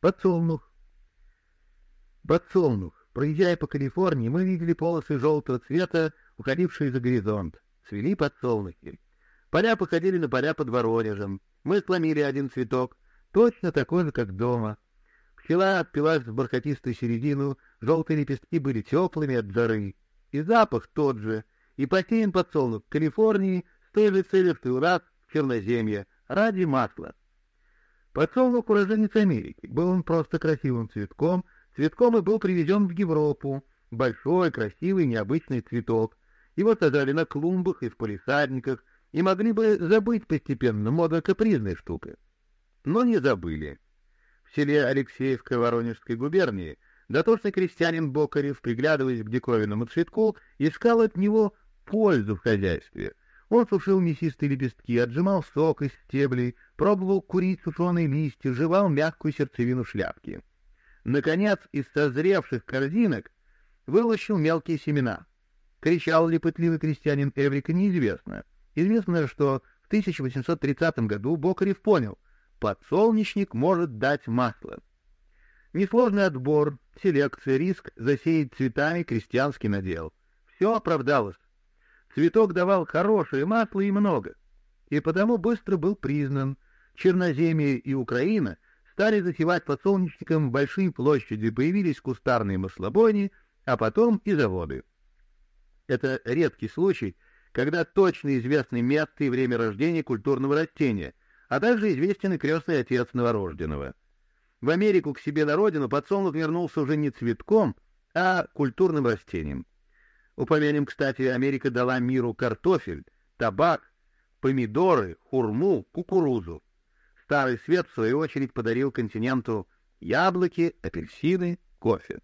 Подсолнух. Подсолнух. Проезжая по Калифорнии, мы видели полосы желтого цвета, уходившие за горизонт. Цвели подсолнухи. Поля походили на поля под Воронежем. Мы сломили один цветок, точно такой же, как дома. Пчела отпилась в бархатистую середину, желтые лепестки были теплыми от жары. И запах тот же. И посеян подсолнух в Калифорнии с той же целью, что и у в Черноземье, ради масла. Подсолнух уроженец Америки. Был он просто красивым цветком. Цветком и был привезен в Европу. Большой, красивый, необычный цветок. Его сажали на клумбах и в полисадниках, и могли бы забыть постепенно, мода капризная штука. Но не забыли. В селе Алексеевской Воронежской губернии дотошный крестьянин Бокарев, приглядываясь к диковинному цветку, искал от него пользу в хозяйстве. Он сушил мясистые лепестки, отжимал сок из стеблей, пробовал курить сушеные листья, жевал мягкую сердцевину шляпки. Наконец, из созревших корзинок вылущил мелкие семена. Кричал ли пытливый крестьянин Эврика, неизвестно. Известно, что в 1830 году Бокарев понял, подсолнечник может дать масло. Несложный отбор, селекция, риск засеять цветами крестьянский надел. Все оправдалось. Цветок давал хорошее масло и много, и потому быстро был признан. Черноземье и Украина стали засевать подсолнечником большие площади, появились кустарные маслобойни, а потом и заводы. Это редкий случай, когда точно известны место и время рождения культурного растения, а также известен и крестный отец новорожденного. В Америку к себе на родину подсолнух вернулся уже не цветком, а культурным растением. Упомянем, кстати, Америка дала миру картофель, табак, помидоры, хурму, кукурузу. Старый свет, в свою очередь, подарил континенту яблоки, апельсины, кофе.